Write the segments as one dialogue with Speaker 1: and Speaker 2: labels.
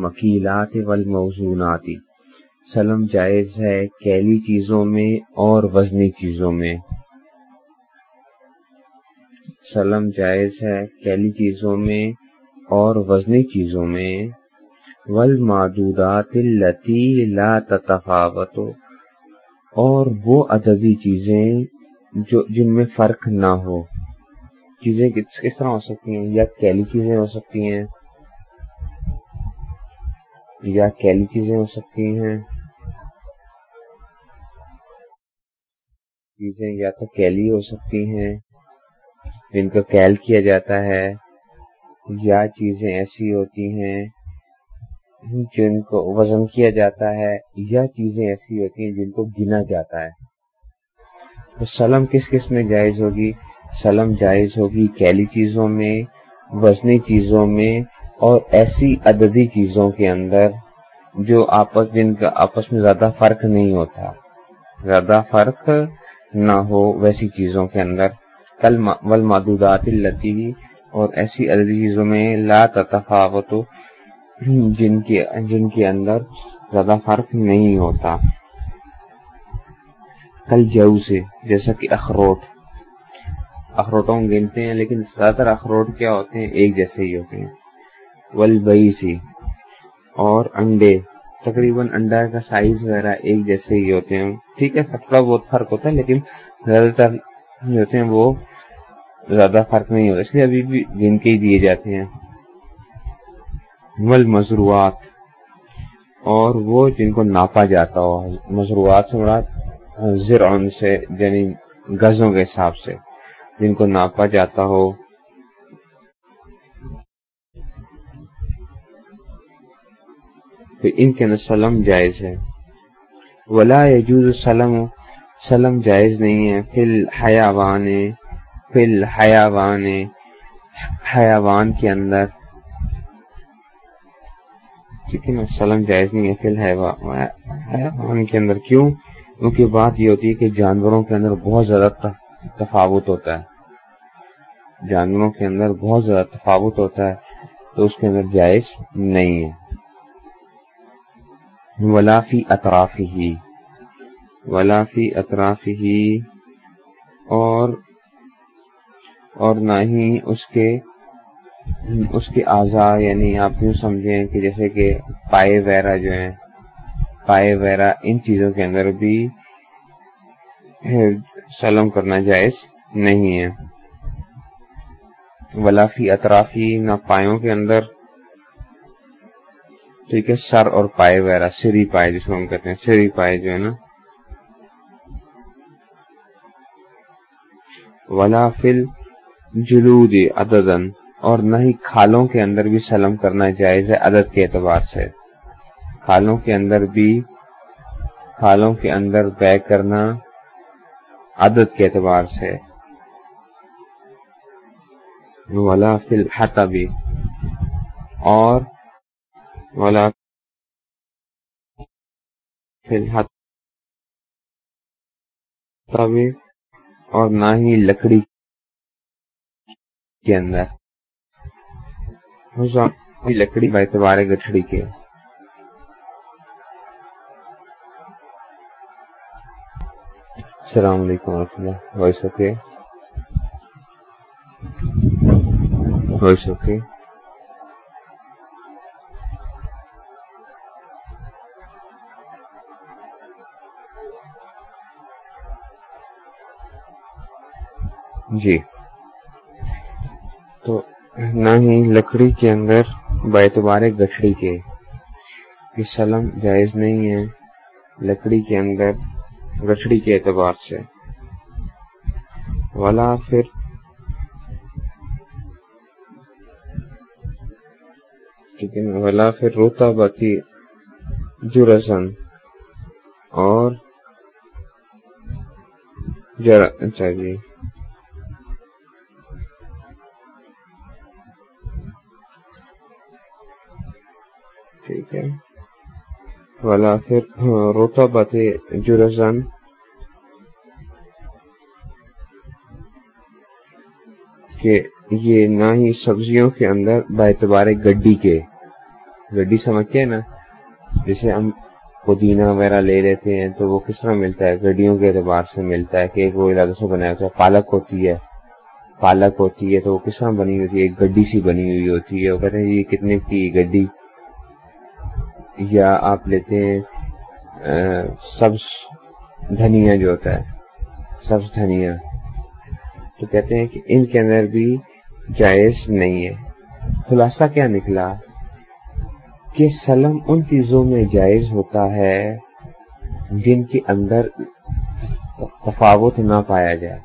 Speaker 1: المکیلات والموزونات۔ سلم جائز ہے کیلی چیزوں میں اور وزنی چیزوں میں۔ سلم جائز ہے کیلی چیزوں میں اور وزنی چیزوں میں۔ والمعدودات التي لا تتفاوت۔ اور وہ عددی چیزیں جو جن میں فرق نہ ہو۔ چیزیں کس کس طرح ہو سکتی ہیں؟ یا کیلی چیزیں ہو سکتی ہیں؟ یا کیلی چیزیں ہو سکتی ہیں؟ چیزیں یا تو کیلی ہو سکتی ہیں جن کو کیل کیا جاتا ہے، یا چیزیں ایسی ہوتی ہیں جن کو وزن کیا جاتا ہے، یا چیزیں ایسی ہوتی ہیں جن کو گنا جاتا ہے۔ تو سلم کس کس میں جائز ہوگی؟ سلم جائز ہوگی کیلی چیزوں میں، وزنی چیزوں میں اور ایسی عددی چیزوں کے اندر جو آپس جن کا آپس میں زیادہ فرق نہیں ہوتا، زیادہ فرق نہ ہو ویسی چیزوں کے اندر۔ کل ول مادودات اور ایسی عددی چیزوں میں لا تفاوت جن کے جن کے اندر زیادہ فرق نہیں ہوتا۔ کل جو سے، جیسا کہ اخروٹ۔ اخروٹوں گنتے ہیں، لیکن زیادہ تر اخروٹ کیا ہوتے ہیں؟ ایک جیسے ہی ہوتے ہیں۔ ولبئی سی اور انڈے، تقریباً انڈا کا سائز وغیرہ ایک جیسے ہی ہوتے ہیں۔ ٹھیک ہے تھوڑا بہت فرق ہوتا ہے، لیکن زیادہ تر جو ہوتے ہیں وہ زیادہ فرق نہیں ہوتا۔ اس لیے ابھی بھی گن کے ہی دیے جاتے ہیں۔ مل مضروعات اور وہ جن کو ناپا جاتا ہو۔ مضروعات سے مراد زرعن سے یعنی گزوں کے حساب سے۔ جن کو ناپا جاتا ہو تو ان کے اندر سلم جائز ہے۔ ولا یجوز سلم سلم جائز نہیں ہے۔ فل حیاوان فل حیاوان حیاوان کے اندر۔ ٹھیک ہے نا، سلم جائز نہیں ہے۔ فل حیوان کے اندر کیوں؟ کیونکہ بات یہ ہوتی ہے کہ جانوروں کے اندر بہت زیادہ تفاوت ہوتا ہے۔ جانوروں کے اندر بہت زیادہ تفاوت ہوتا ہے تو اس کے اندر جائز نہیں ہے۔ ولافی اطراف ہی ولافی اطراف ہی اور اور نہ ہی اس کے اس کے اعضا یعنی آپ یوں سمجھیں کہ جیسے کہ پائے وغیرہ جو ہیں، پائے وغیرہ ان چیزوں کے اندر بھی سلم کرنا جائز نہیں ہے۔ ولافی اطرافی نہ پایوں کے اندر ٹھیک ہے، سر اور پائے وغیرہ، سری پائے جس کو ہم کہتے ہیں، سری پائے جو ہے نا۔ ولا فل جلود عددن اور نہ ہی کھالوں کے اندر بھی سلم کرنا جائز ہے، عدد کے اعتبار سے۔ کھالوں کے اندر بھی، کھالوں کے اندر بے کرنا عدد کے اعتبار سے۔ ولا فل بھی اور ولا فی اور نہ ہی لکڑی کے اندر۔ لکڑی با اعتبار گٹھڑی کے۔ السلام علیکم ورحمۃ اللہ وائس اوکے وائس اوکے جی۔ تو نہ ہی لکڑی کے اندر بیتبار گٹھڑی کے۔ سلم جائز نہیں ہے لکڑی کے اندر گٹھڑی کے اعتبار سے۔ ولا پھر ٹھیک ولا پھر روتا باتی جرسن اور اچھا جی۔ ٹھیک ہے والا پھر روتا بات جرزن کہ یہ نہ ہی سبزیوں کے اندر باعتبار گڈی کے۔ گڈی سمجھتے ہیں نا؟ جیسے ہم پودینہ وغیرہ لے لیتے ہیں تو وہ کس طرح ملتا ہے؟ گڈیوں کے اعتبار سے ملتا ہے کہ ایک وہ ارادہ سے بنایا ہوتا ہے، پالک ہوتی ہے۔ پالک ہوتی ہے تو وہ کس طرح بنی ہوتی ہے؟ ایک گڈی سی بنی ہوئی ہوتی ہے۔ وہ کہتے ہیں یہ کتنے کی گڈی؟ یا آپ لیتے ہیں سبز دھنیا جو ہوتا ہے، سبز دھنیا، تو کہتے ہیں کہ ان کے اندر بھی جائز نہیں ہے۔ خلاصہ کیا نکلا؟ کہ سلم ان چیزوں میں جائز ہوتا ہے جن کے اندر تفاوت نہ پایا جائے۔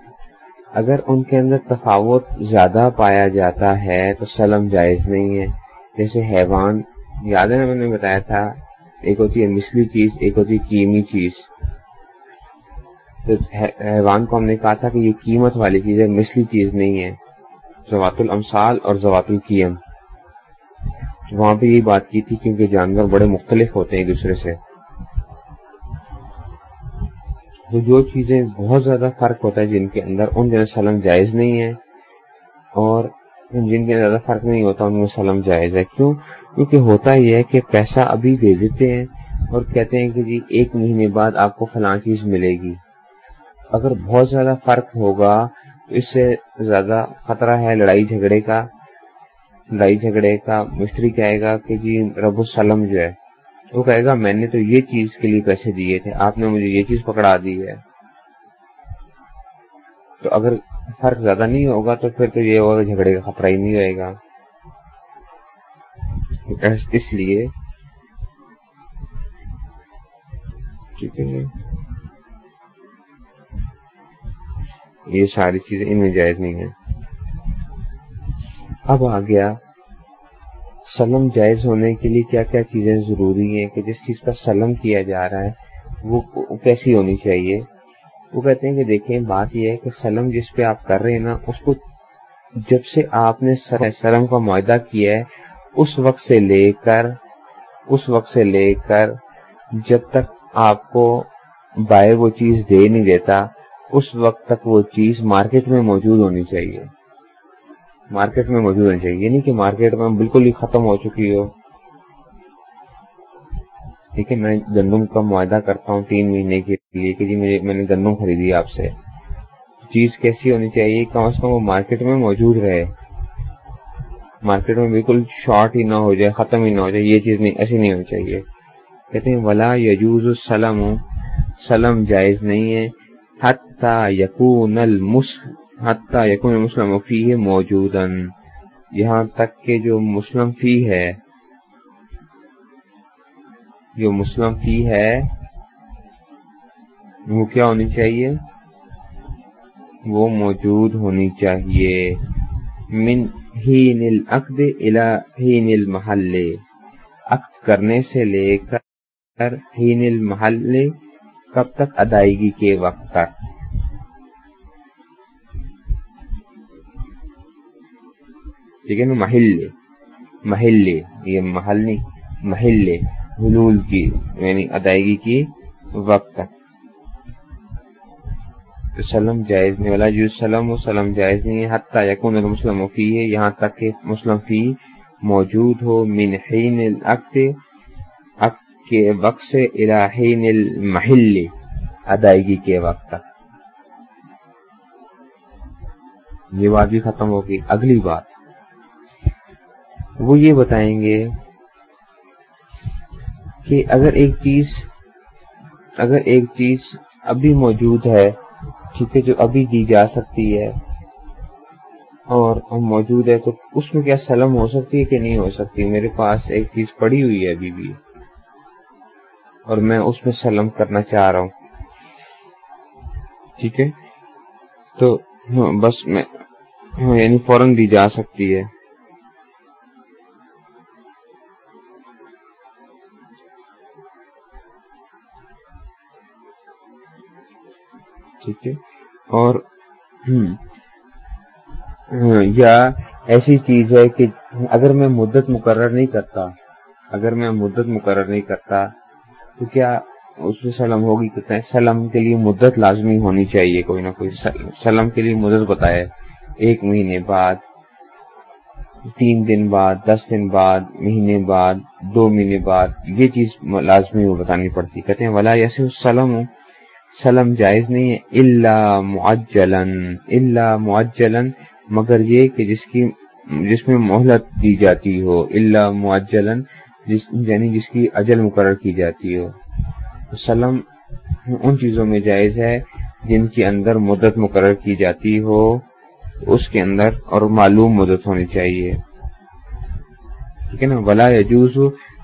Speaker 1: اگر ان کے اندر تفاوت زیادہ پایا جاتا ہے تو سلم جائز نہیں ہے۔ جیسے حیوان یاد ہے میں نے بتایا تھا، ایک ہوتی ہے مسلی چیز، ایک ہوتی ہے کیمی چیز۔ تو حیوان کو ہم نے کہا تھا کہ یہ قیمت والی چیز ہے مسلی چیز نہیں ہے۔ زوات الامثال اور زوات القیم۔ وہاں پہ یہی بات کی تھی کیونکہ جانور بڑے مختلف ہوتے ہیں ایک دوسرے سے۔ تو جو چیزیں بہت زیادہ فرق ہوتا ہے جن کے اندر، ان کے سلم جائز نہیں ہے اور جن کے زیادہ فرق نہیں ہوتا، ان میں سلم جائز ہے۔ کیوں؟ کیونکہ ہوتا یہ ہے کہ پیسہ ابھی دے دیتے ہیں اور کہتے ہیں کہ جی ایک مہینے بعد آپ کو فلاں چیز ملے گی۔ اگر بہت زیادہ فرق ہوگا تو اس سے زیادہ خطرہ ہے لڑائی جھگڑے کا۔ لڑائی جھگڑے کا مستری کہے گا کہ جی رب السلم جو ہے، وہ کہے گا میں نے تو یہ چیز کے لیے پیسے دیے تھے، آپ نے مجھے یہ چیز پکڑا دی ہے۔ تو اگر فرق زیادہ نہیں ہوگا تو پھر تو یہ ہوگا جھگڑے کا خطرہ ہی نہیں رہے گا۔ اس لیے ٹھیک ہے۔ یہ ساری چیزیں ان میں جائز نہیں ہیں۔ اب آ گیا۔ سلم جائز ہونے کے لیے کیا کیا چیزیں ضروری ہیں کہ جس چیز کا سلم کیا جا رہا ہے، وہ کیسی ہونی چاہیے؟ وہ کہتے ہیں کہ دیکھیں، بات یہ ہے کہ سلم جس پہ آپ کر رہے ہیں نا، اس کو جب سے آپ نے سلم کا معاہدہ کیا ہے اس وقت سے لے کر، اس وقت سے لے کر جب تک آپ کو بائے وہ چیز دے نہیں دیتا، اس وقت تک وہ چیز مارکیٹ میں موجود ہونی چاہیے۔ مارکیٹ میں موجود ہونی چاہیے نہیں کہ مارکیٹ میں بالکل ہی ختم ہو چکی ہو۔ ٹھیک ہے، میں گندم کا معاہدہ کرتا ہوں تین مہینے کے لیے کہ جی میں نے گندم خریدی آپ سے۔ چیز کیسی ہونی چاہیے؟ کم از کم وہ مارکیٹ میں موجود رہے۔ مارکیٹ میں بالکل شارٹ ہی نہ ہو جائے، ختم ہی نہ ہو جائے، یہ چیز نہیں، ایسی نہیں ہونی چاہیے۔ کہتے ہیں، ولا یجوز السلم، سلم جائز نہیں ہے۔ یقون حتیٰ یقون مسلم فی ہے موجود یہاں تک کہ جو مسلم فی ہے، جو مسلم فی ہے، وہ کیا ہونی چاہیے؟ وہ موجود ہونی چاہیے۔ من ہی نیل عقد ہی نیل محلے عقد کرنے سے لے کر ہی نیل محلے کب تک ادائیگی کے وقت تک؟ ٹھیک ہے نا محلے محلے یہ محل نہیں محلے حلول کی یعنی ادائیگی کی وقت تک. سلم جائز نہیں والا جو سلم و سلم جائز نہیں ہے۔ حتیٰ یقون مسلم فی ہے یہاں تک کہ مسلم فی موجود ہو۔ من حین العقد عقد کے وقت سے الہین المحل، ادائیگی کے وقت تک۔ یہ بات بھی ختم ہوگی۔ اگلی بات۔ وہ یہ بتائیں گے کہ اگر ایک چیز، اگر ایک چیز ابھی موجود ہے ٹھیک ہے جو ابھی دی جا سکتی ہے اور موجود ہے تو اس میں کیا سلم ہو سکتی ہے کہ نہیں ہو سکتی؟ میرے پاس ایک چیز پڑی ہوئی ہے ابھی بھی اور میں اس میں سلم کرنا چاہ رہا ہوں۔ ٹھیک ہے؟ تو ہاں، بس میں ہاں، یعنی فوراً دی جا سکتی ہے۔ ٹھیک ہے۔ اور ہاں، یا ایسی چیز ہے کہ اگر میں مدت مقرر نہیں کرتا، اگر میں مدت مقرر نہیں کرتا، تو کیا اس میں سلم ہوگی؟ کہتے ہیں، سلم کے لیے مدت لازمی ہونی چاہیے، کوئی نہ کوئی سلم کے لیے مدت بتائے ایک مہینے بعد، تین دن بعد، دس دن بعد، مہینے بعد، دو مہینے بعد، یہ چیز لازمی وہ بتانی پڑتی۔ کہتے ہیں، ولا یس سلم سلم جائز نہیں ہے اللہ معجلن اللہ معجلن مگر یہ کہ جس کی، جس میں مہلت دی جاتی ہو اللہ معجلن جس یعنی جس کی اجل مقرر کی جاتی ہو۔ سلم ان چیزوں میں جائز ہے جن کے اندر مدت مقرر کی جاتی ہو، اس کے اندر اور معلوم مدت ہونی چاہیے۔ ٹھیک ہے نا؟ ولا یجوز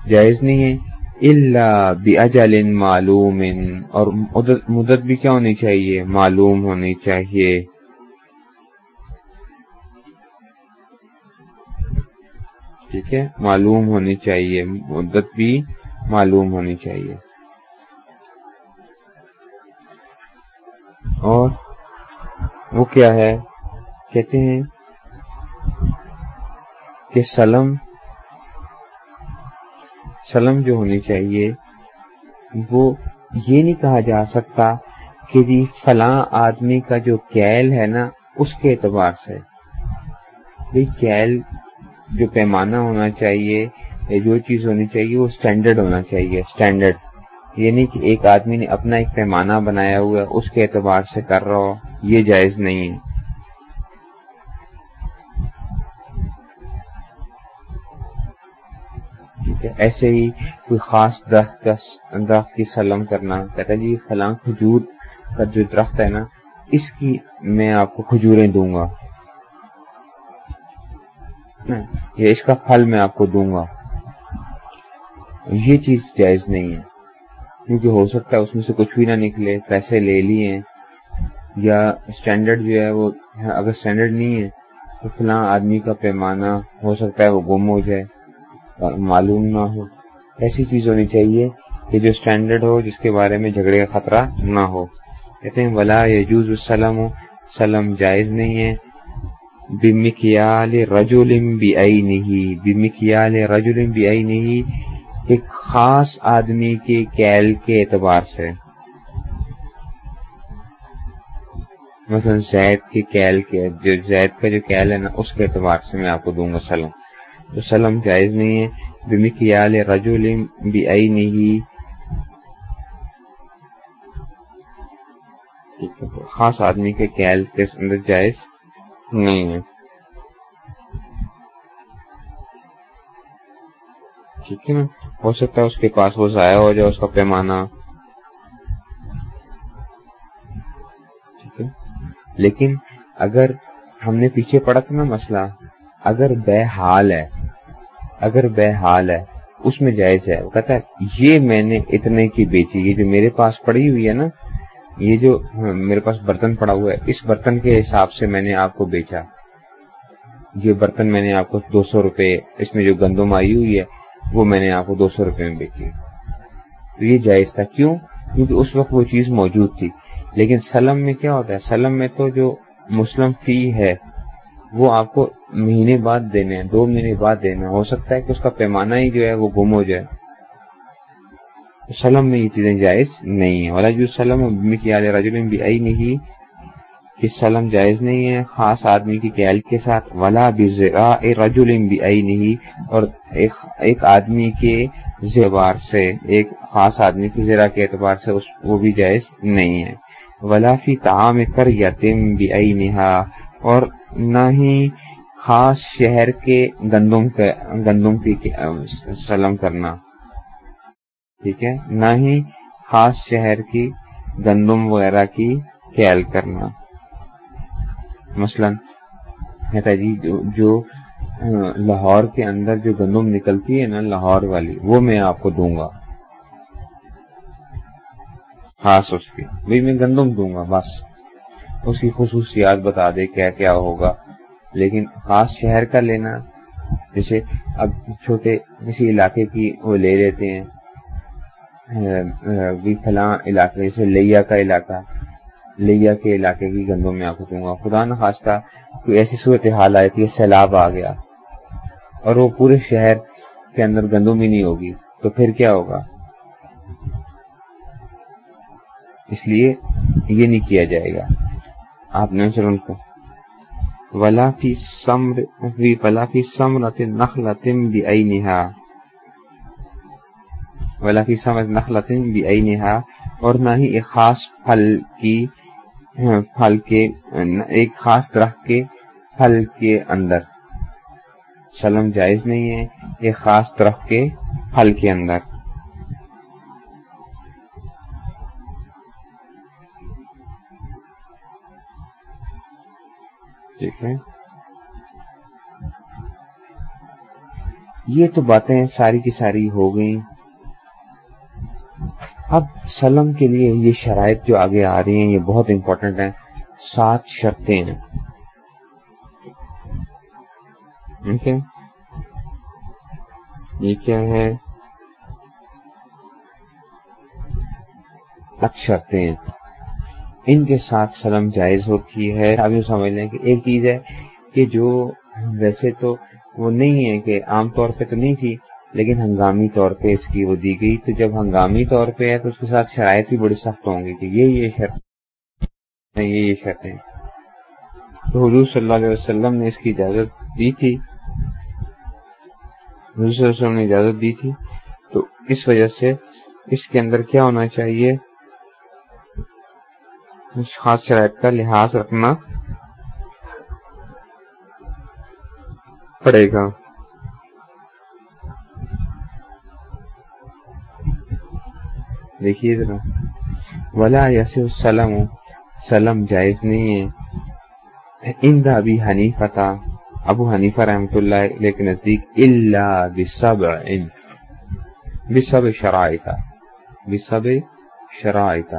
Speaker 1: جائز نہیں ہے۔ اللہ بجل معلوم، اور مدت بھی کیا ہونی چاہیے؟ معلوم ہونی چاہیے۔ ٹھیک ہے؟ معلوم ہونی چاہیے۔ مدت بھی معلوم ہونی چاہیے۔ اور وہ کیا ہے؟ کہتے ہیں کہ سلم سلم جو ہونی چاہیے، وہ یہ نہیں کہا جا سکتا کہ جی فلاں آدمی کا جو کیل ہے نا، اس کے اعتبار سے۔ بھائی کیل جو پیمانہ ہونا چاہیے، یا جو چیز ہونی چاہیے، وہ اسٹینڈرڈ ہونا چاہیے اسٹینڈرڈ یہ نہیں کہ ایک آدمی نے اپنا ایک پیمانہ بنایا ہوا ہے، اس کے اعتبار سے کر رہا ہو، یہ جائز نہیں ہے۔ ایسے ہی کوئی خاص درخت درخت کی سلم کرنا، کہتا جی فلاں کھجور کا جو درخت ہے نا، اس کی میں آپ کو کھجوریں دوں گا۔ یا اس کا پھل میں آپ کو دوں گا۔ یہ چیز جائز نہیں ہے۔ کیونکہ ہو سکتا ہے اس میں سے کچھ بھی نہ نکلے، پیسے لے لیے یا اسٹینڈرڈ جو ہے وہ، اگر اسٹینڈرڈ نہیں ہے، تو فلاں آدمی کا پیمانہ ہو سکتا ہے وہ گم ہو جائے۔ اور معلوم نہ ہو۔ ایسی چیز ہونی چاہیے کہ جو اسٹینڈرڈ ہو، جس کے بارے میں جھگڑے کا خطرہ نہ ہو۔ کہتے ہیں، ولا یجوز السلم، سلم جائز نہیں ہے۔ بمکیال رجولم بی نہیں بمکیال رجولم بی نہیں ایک خاص آدمی کے کیل کے اعتبار سے۔ مثلا زید کے کیل کے، جو زید کا جو کیل ہے نا، اس کے اعتبار سے میں آپ کو دوں گا سلم۔ تو سلم جائز نہیں ہے بمکیال رجول بھی آئی نہیں خاص آدمی کے کیل کے اندر جائز نہیں ہے۔ ٹھیک ہے نا، ہو سکتا ہے اس کے پاس وہ ضائع ہو جائے، اس کا پیمانہ۔ ٹھیک ہے۔ لیکن اگر ہم نے پیچھے پڑا تھا نا مسئلہ، اگر بے حال ہے اگر بے حال ہے، اس میں جائز ہے۔ وہ کہتا ہے، یہ میں نے اتنے کی بیچی، یہ جو میرے پاس پڑی ہوئی ہے نا، یہ جو میرے پاس برتن پڑا ہوا ہے، اس برتن کے حساب سے میں نے آپ کو بیچا۔ یہ برتن میں نے آپ کو دو سو روپے، اس میں جو گندم آئی ہوئی ہے، وہ میں نے آپ کو دو سو روپے میں بیچی۔ تو یہ جائز تھا۔ کیوں؟ کیونکہ اس وقت وہ چیز موجود تھی۔ لیکن سلم میں کیا ہوتا ہے؟ سلم میں تو جو مسلم فی ہے وہ آپ کو مہینے بعد دینے ہیں، دو مہینے بعد دینا ہو سکتا ہے کہ اس کا پیمانہ ہی جو ہے وہ گم ہو جائے۔ سلم میں یہ چیزیں جائز نہیں ہیں۔ ولاج السلم کی بھی آئی نہیں کہ سلم جائز نہیں ہے، خاص آدمی کی کیل کے ساتھ۔ ولا بھی رجولم بھی آئی نہیں۔ اور ایک آدمی کے زیوار سے، ایک خاص آدمی کی زیرا کے اعتبار سے وہ بھی جائز نہیں ہے۔ ولا فی تعام کر یا بھی آئی اور نہ ہی خاص شہر کے گندم گندم کی سلم کرنا۔ ٹھیک ہے؟ نہ ہی خاص شہر کی گندم وغیرہ کی کیل کرنا۔ مثلا کہتا جی جو لاہور کے اندر جو گندم نکلتی ہے نا، لاہور والی، وہ میں آپ کو دوں گا۔ خاص اس کی۔ بھائی میں گندم دوں گا، بس۔ اس کی خصوصیات بتا دے کیا کیا ہوگا۔ لیکن خاص شہر کا لینا، جیسے اب چھوٹے کسی علاقے کی وہ لے لیتے ہیں فلاں علاقے، جیسے لیا کا علاقہ۔ لیا کے علاقے کی گندوں میں آپ دوں گا، خدا نخواستہ کوئی ایسی صورت حال آئی تھی سیلاب آ گیا اور وہ پورے شہر کے اندر گندم ہی نہیں ہوگی۔ تو پھر کیا ہوگا؟ اس لیے یہ نہیں کیا جائے گا۔ آپ نے ان کو ولا فی سمر ولا فی سمرت نخلت بعینہا ولا فی سمرت نخلت بعینہا اور نہ ہی ایک خاص پھل کی، پھل کے، ایک خاص درخت کے پھل کے اندر۔ سلم جائز نہیں ہے، ایک خاص درخت کے پھل کے اندر۔ ٹھیک ہے یہ تو باتیں ساری کی ساری ہو گئیں۔ اب سلم کے لیے یہ شرائط جو آگے آ رہی ہیں، یہ بہت امپورٹنٹ ہیں۔ سات شرطیں ہیں۔ یہ کیا ہے شرطیں ان کے ساتھ سلم جائز ہوتی ہے۔ ابھی سمجھ لیں کہ ایک چیز ہے کہ جو ویسے تو وہ نہیں ہے کہ عام طور پہ تو نہیں تھی، لیکن ہنگامی طور پہ اس کی وہ دی گئی۔ تو جب ہنگامی طور پہ ہے تو اس کے ساتھ شرائط بھی بڑی سخت ہوں گی کہ یہ یہ شرط یہ یہ شرطیں تو حضور صلی اللہ علیہ وسلم نے اس کی اجازت دی تھی۔ حضور صلی اللہ علیہ وسلم نے اجازت دی تھی۔ تو اس وجہ سے اس کے اندر کیا ہونا چاہیے؟ خاص شرائط کا لحاظ رکھنا پڑے گا۔ دیکھیے ذرا۔ ولا یس سلم سلم جائز نہیں ہے۔ ان ابھی حنیفہ تھا۔ ابو حنیفہ رحمۃ اللہ علیہ کے نزدیک اللہ بسب بسب شرائط۔ بسب شرائط۔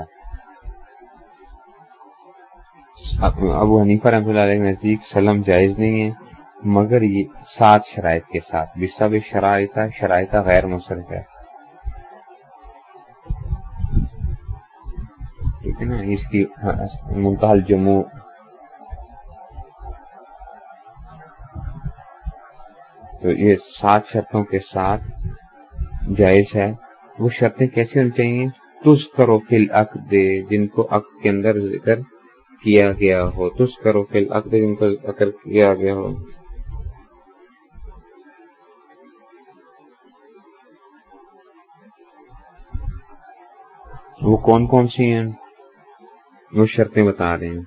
Speaker 1: ابو حنیفہ رحمۃ اللہ علیہ کے نزدیک سلم جائز نہیں ہے، مگر یہ سات شرائط کے ساتھ بسب شرائط شرائط غیر مصرف ہے۔ ٹھیک ہے نا؟ اس کی منتحل جموں۔ تو یہ سات شرطوں کے ساتھ جائز ہے۔ وہ شرطیں کیسی ہونی چاہیے؟ تس کرو فل عق دے جن کو عق کے اندر ذکر کیا گیا ہو، تس کرو فل عق جن کو ذکر کیا گیا ہو۔ وہ کون کون سی ہیں؟ وہ شرطیں بتا رہے ہیں۔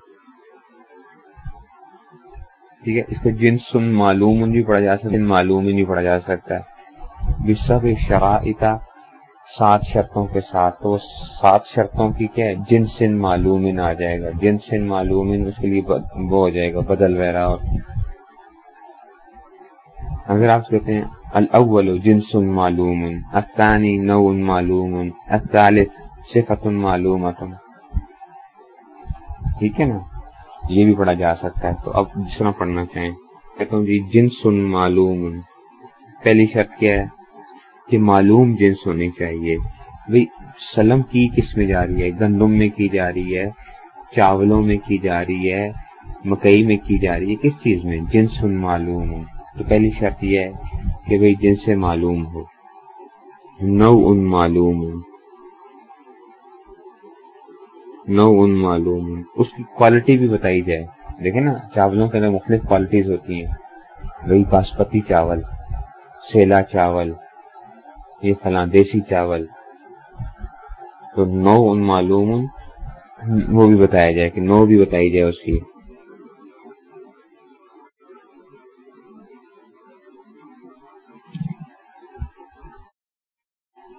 Speaker 1: ٹھیک ہے، اس کو جن سن معلوم نہیں پڑھا جا سکتا معلوم ہی نہیں پڑھا جا سکتا۔ بسب شرائط سات شرطوں کے ساتھ، تو سات شرطوں کی کیا ہے؟ جن سن معلوم آ جائے گا۔ جن سن معلوم اس کے لیے وہ ہو جائے گا، بدل وغیرہ اور۔ اگر آپ کہتے ہیں، الاول جن سن معلوم الثانی نو معلوم الثالث صفت معلوم ٹھیک ہے نا؟ یہ بھی پڑھا جا سکتا ہے۔ تو اب جس طرح پڑھنا چاہیں، کہتا ہوں جی جنس معلوم پہلی شرط کیا ہے؟ کہ معلوم جنس ہونی چاہیے۔ بھائی سلم کی کس میں جا رہی ہے؟ گندم میں کی جا رہی ہے؟ چاولوں میں کی جا رہی ہے؟ مکئی میں کی جا رہی ہے؟ کس چیز میں؟ جنس معلوم ہو۔ تو پہلی شرط یہ ہے کہ بھائی جن سے معلوم ہو۔ نو ان معلوم ہو۔ نو ان معلوم اس کی کوالٹی بھی بتائی جائے۔ دیکھیں نا، چاولوں کے اندر مختلف کوالٹیز ہوتی ہیں۔ وہی باسپتی چاول، سیلا چاول یہ فلاں دیسی چاول۔ تو نو ان معلوم وہ بھی بتایا جائے کہ نو بھی بتائی جائے اس کی۔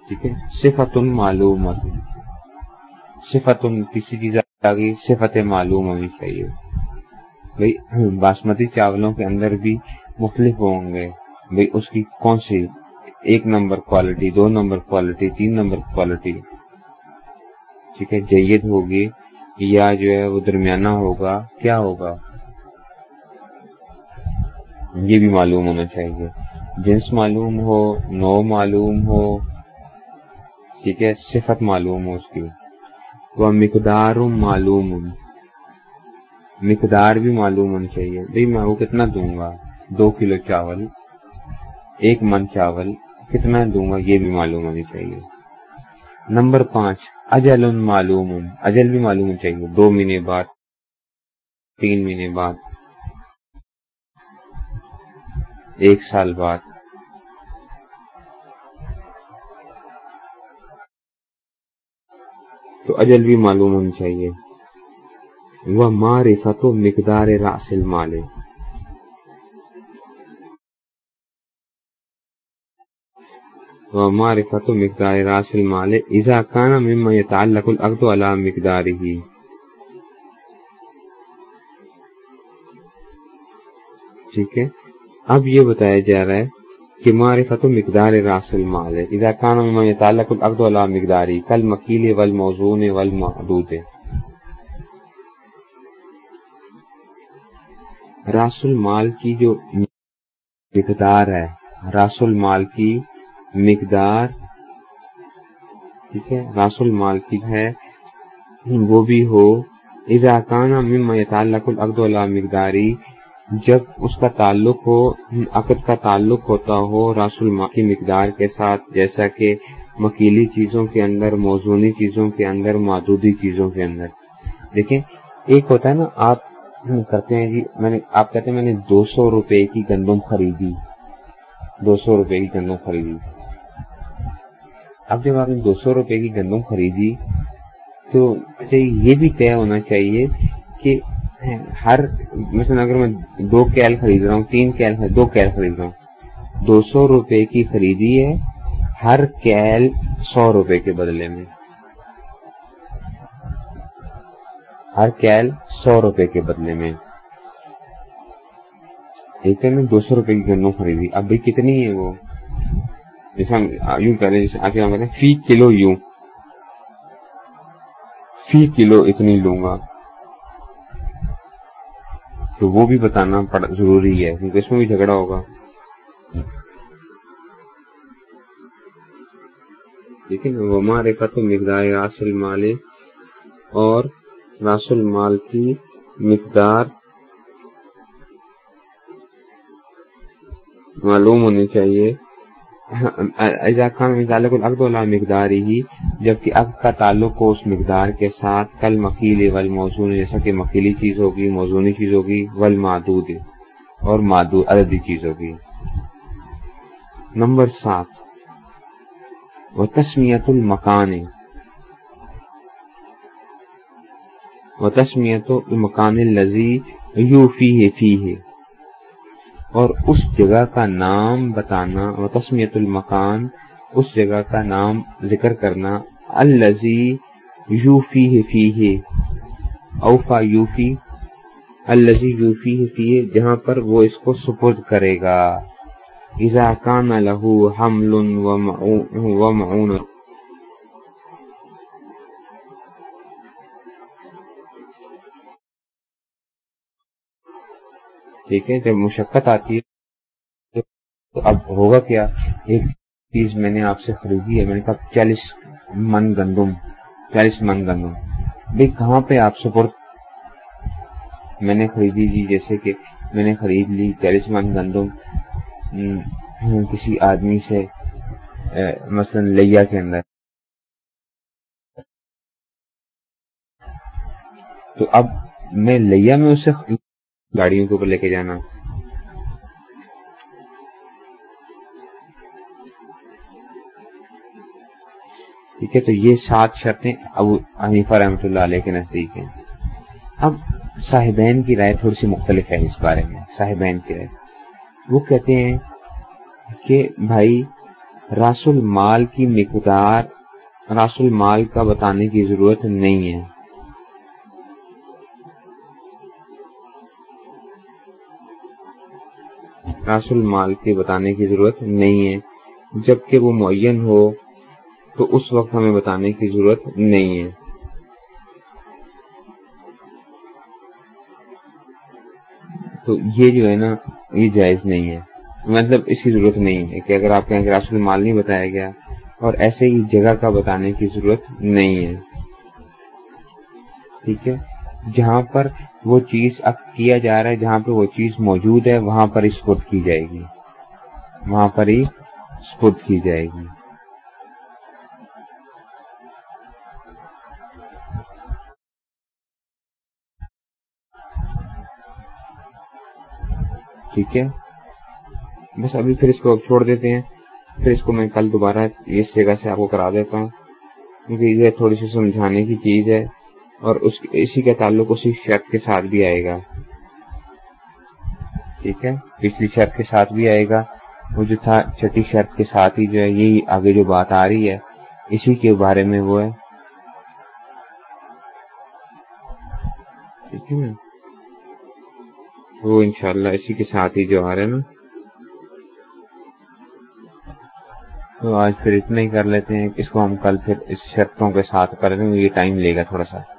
Speaker 1: ٹھیک ہے؟ صفت معلوم صفت کسی چیز آ گئی، صفت معلوم ہونی چاہیے۔ بھائی باسمتی چاولوں کے اندر بھی مختلف ہوں گے۔ بھائی اس کی کون سی ایک نمبر کوالٹی دو نمبر کوالٹی تین نمبر کوالٹی ٹھیک ہے، جید ہوگی یا جو ہے وہ درمیانہ ہوگا، کیا ہوگا؟ یہ بھی معلوم ہونا چاہیے۔ جنس معلوم ہو، نو معلوم ہو، ٹھیک ہے، صفت معلوم ہو اس کی۔ وہ مقدار معلوم، مقدار بھی معلوم ہونی چاہیے۔ بھائی میں وہ کتنا دوں گا؟ دو کلو چاول، ایک من چاول۔ کتنا دوں گا، یہ بھی معلوم ہونی چاہیے۔ نمبر پانچ، اجل معلوم، اجل بھی معلوم ہونی چاہیے۔ دو مہینے بعد، تین مہینے بعد، ایک سال بعد۔ تو اجل بھی معلوم ہونی چاہیے۔ وہ معرفت و مقدار راسل مالے وہ مقدار راسل مالے اذا کانا مما يتعلق العقد على مقداره. ٹھیک ہے؟ اب یہ بتایا جا رہا ہے کہ معرفت مقدار راس المال اذا کان مما يتعلق العقد على مقداری کل مکیل والموزون والمعدود. راس المال کی جو مقدار ہے راس المال کی مقدار، ٹھیک ہے، راس المال کی ہے، وہ بھی ہو، اذا کان مما العقد مقداری، جب اس کا تعلق ہو، عقد کا تعلق ہوتا ہو راس الماء کی مقدار کے ساتھ، جیسا کہ مکیلی چیزوں کے اندر، موزونی چیزوں کے اندر معدودی چیزوں کے اندر۔ دیکھیں، ایک ہوتا ہے نا، آپ کرتے ہیں جی میں نے، آپ کہتے ہیں میں نے دو سو روپے کی گندم خریدی۔ دو سو روپے کی گندم خریدی۔ اب جب آپ نے دو سو روپے کی گندم خریدی تو یہ بھی طے ہونا چاہیے کہ ہر مثلا اگر میں دو کیل خرید رہا ہوں، تین کیل دو کیل خرید رہا ہوں، دو سو روپے کی خریدی ہے ہر کیل سو روپے کے بدلے میں۔ ہر کیل سو روپے کے بدلے میں۔ ایک میں دو سو روپے کی گندم خریدی، اب بھی کتنی ہے وہ؟ جیسے ہم یوں کہہ رہے جیسے آگے ہم کہتے ہیں فی کلو یوں فی کلو اتنی لوں گا تو وہ بھی بتانا ضروری ہے کیونکہ اس میں بھی جھگڑا ہوگا لیکن وہ ہمارے پتہ مقدار راس المال اور راس المال کی مقدار معلوم ہونی چاہیے تعلق العقد اللہ مقدار ہی جبکہ عقد کا تعلق ہو اس مقدار کے ساتھ کل مکیل ول موزون جیسا کہ مکیلی چیز ہوگی، موزونی چیز ہوگی ول معدود اور معدود، عددی چیز ہوگی۔ نمبر سات وہ تسمیت المکان۔ و تسمیت المکان لذی یو فی ہے فی ہے اور اس جگہ کا نام بتانا و تسمیت المکان اس جگہ کا نام ذکر کرنا الزی یوفی فی ہے اوفا یوفی الزی یوفی فی ہے جہاں پر وہ اس کو سپرد کرے گا۔ اذا کان لہو حمل و معون ٹھیک ہے، جب مشقت آتی ہے تو اب ہوگا کیا؟ ایک چیز میں نے آپ سے خریدی ہے، میں نے کہا چالیس من گندم چالیس من گندم بھائی، کہاں پہ آپ سپرد میں نے خریدی جی جیسے کہ میں نے خرید لی چالیس من گندم کسی آدمی سے مثلا لیا کے اندر۔ تو اب میں لیا، میں اسے گاڑیوں کے اوپر لے کے جانا۔ ٹھیک ہے، تو یہ سات شرطیں ابو حنیفہ رحمۃ اللہ علیہ کے نزدیک ہیں۔ اب صاحبین کی رائے تھوڑی سی مختلف ہے اس بارے میں۔ صاحبین کی رائے۔ وہ کہتے ہیں کہ بھائی، راس المال کی مقدار، راس المال کا بتانے کی ضرورت نہیں ہے۔ راس المال کے بتانے کی ضرورت نہیں ہے۔ جبکہ وہ معین ہو، تو اس وقت ہمیں بتانے کی ضرورت نہیں ہے۔ تو یہ جو ہے نا، یہ جائز نہیں ہے۔ مطلب اس کی ضرورت نہیں ہے کہ اگر آپ کہیں کہ راس المال نہیں بتایا گیا، اور ایسے ہی جگہ کا بتانے کی ضرورت نہیں ہے۔ ٹھیک ہے؟ جہاں پر وہ چیز اب کیا جا رہا ہے، جہاں پہ وہ چیز موجود ہے، وہاں پر ہی کی جائے گی۔ وہاں پر ہی سپرد کی جائے گی۔ ٹھیک ہے؟ بس ابھی پھر اس کو چھوڑ دیتے ہیں۔ پھر اس کو میں کل دوبارہ اس جگہ سے آپ کو کرا دیتا ہوں، کیونکہ یہ تھوڑی سی سمجھانے کی چیز ہے۔ اور اس اسی کا تعلق اسی شرط کے ساتھ بھی آئے گا۔ ٹھیک ہے؟ پچھلی شرط کے ساتھ بھی آئے گا۔ وہ جو تھا، چھٹی شرط کے ساتھ ہی جو ہے، یہی آگے جو بات آ رہی ہے، اسی کے بارے میں وہ ہے۔ ٹھیک ہے نا؟ وہ انشاءاللہ اسی کے ساتھ ہی جو آ رہا ہے نا۔ تو آج پھر اتنا ہی کر لیتے ہیں۔ اس کو ہم کل پھر اس شرطوں کے ساتھ کر دیں گے، یہ ٹائم لے گا تھوڑا سا۔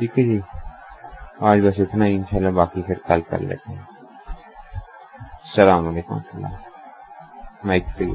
Speaker 1: ٹھیک ہے جی۔ آج بس اتنا ہی، انشاءاللہ باقی پھر کل کر لیتے ہیں۔ السلام علیکم مائک فری